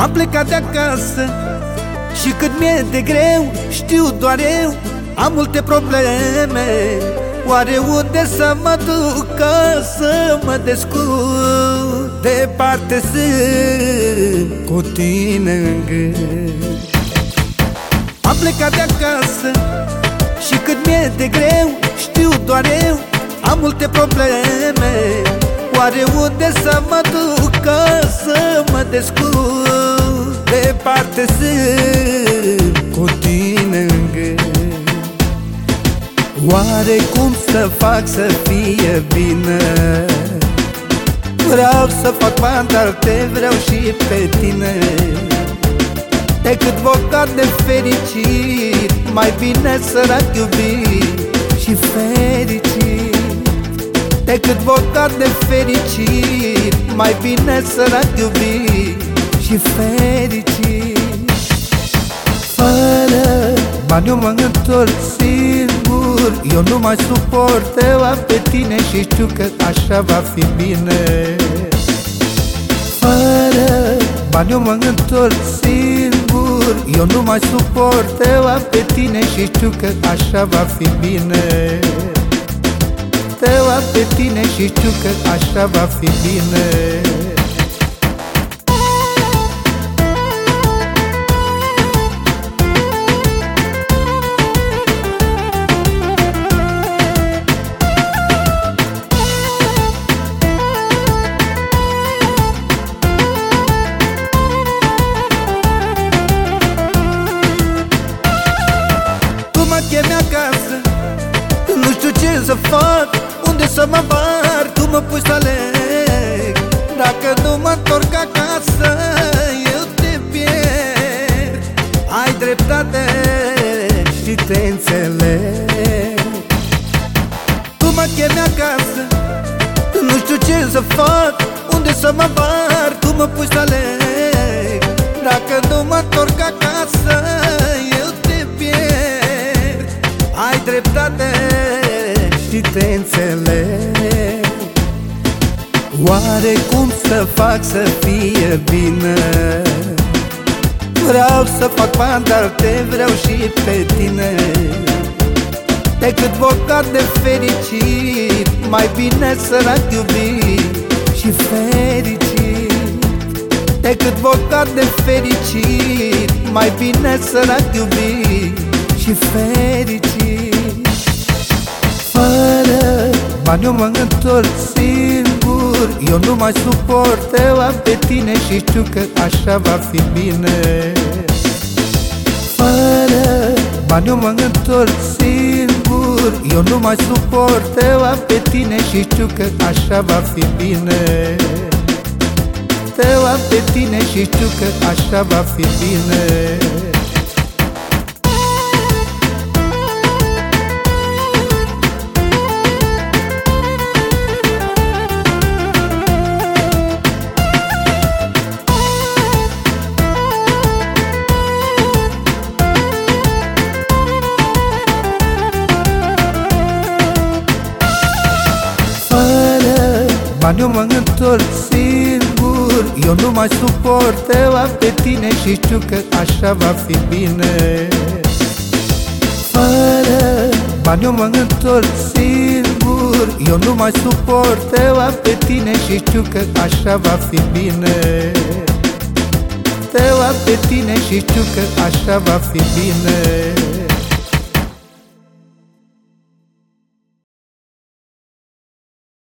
Am plecat de acasă Și cât mi-e de greu Știu doar eu Am multe probleme. Oare unde să mă duc Ca să mă descurc? Departe sunt Cu tine în gând. Am plecat de acasă Și cât mi-e de greu Știu doar eu Am multe probleme Oare unde să mă duc Ca să mă descurc? Departe sunt cu tine în gând. Oare cum să fac să fie bine? Vreau să fac bani, dar te vreau și pe tine. Decât vocat de fericit Mai bine sărac iubit și fericit Decât vocat de fericit. Mai bine sărac iubit și fericit. Fără bani eu mă întorc singur. Eu nu mai suport, te pe tine și știu că așa va fi bine. Fără bani eu mă întorc singur. Eu nu mai suport, te pe tine și știu că așa va fi bine Te pe tine și știu că așa va fi bine mă bar Tu mă pui să aleg. Dacă nu mă întorc acasă Eu te pierd. Ai dreptate și te înțeleg. Tu mă chemi acasă Nu știu ce să fac, unde să mă bar Tu mă pui să aleg. Dacă nu mă întorc acasă dreptate Oare cum să fac să fie bine? Vreau să fac bani, dar te vreau și pe tine. Decât bocat de fericit Mai bine sărac iubit și fericit. Decât bocat de fericit Mai bine sărac iubit și fericit. Bani eu mă întorc singur Eu nu mai suport, te am pe tine Și știu că așa va fi bine. Fără bani eu mă întorc singur Eu nu mai suport, te am pe tine Și știu că așa va fi bine. Te am pe tine și știu că așa va fi bine Bani eu mă întorc singur. Eu nu mai suport, te am pe tine Și știu că așa va fi bine. Fără bani eu mă întorc singur. Eu nu mai suport, te am pe tine Și știu că așa va fi bine. Te am pe tine și știu că așa va fi bine